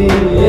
Yeah.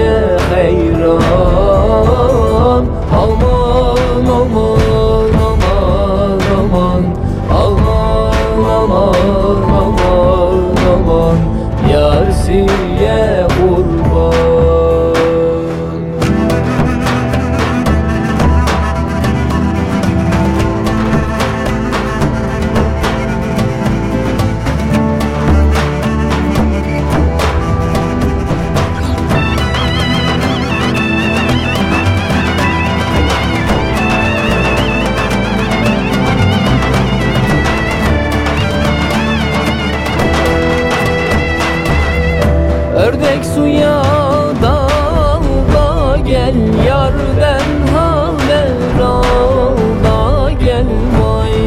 gel yarden haber al da gel vay.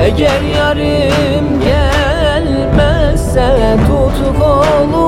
Eğer yarim gelmezse tut kolu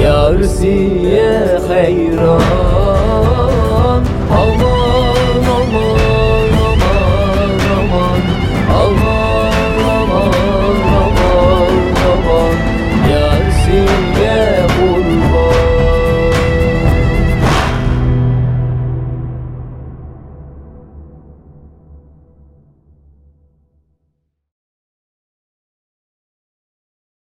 Yarsiye hayran. Allah